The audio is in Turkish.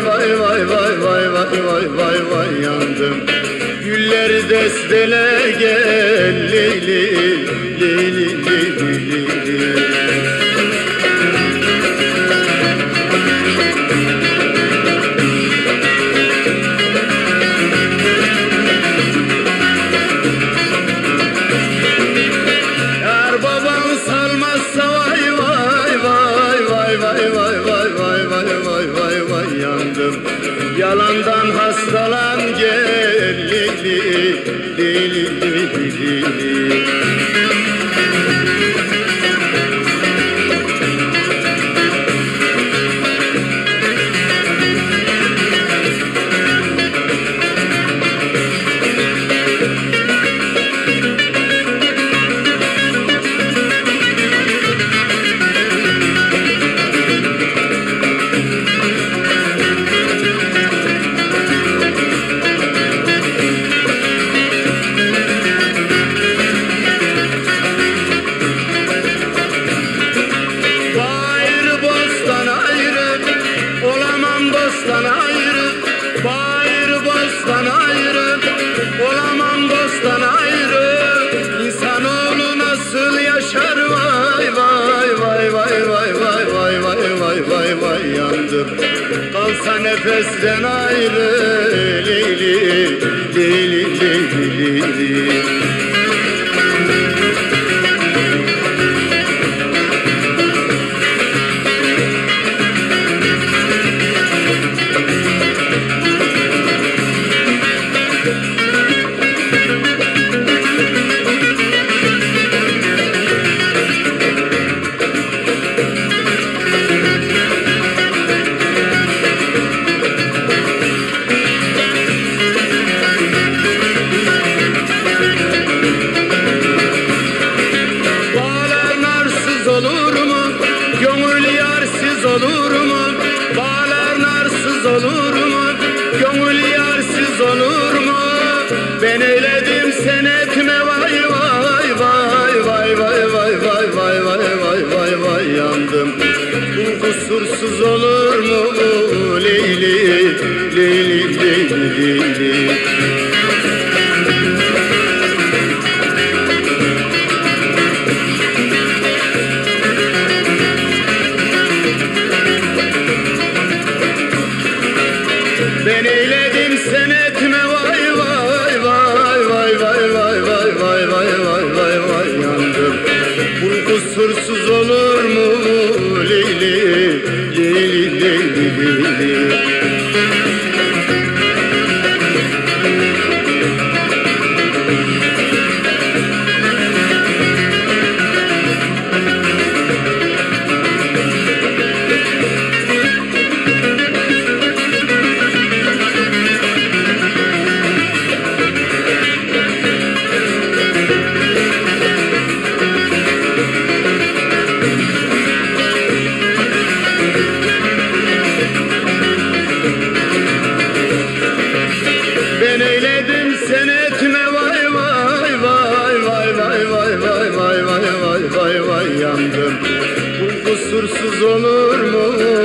vay vay vay vay vay vay vay vay vay yandım. Güller destele gel li li li li li li li. Yalandan hastalan gel li nefesten ayrı Leyli Leyli Leyli Leyli Gönül yarsız olur mu? Ben eyledim sen etme vay vay vay vay vay vay vay vay vay vay vay vay yandım Bu kusursuz olur mu Leyli Leyli Leyli Leyli vay vay yandım Bu kusursuz olur mu?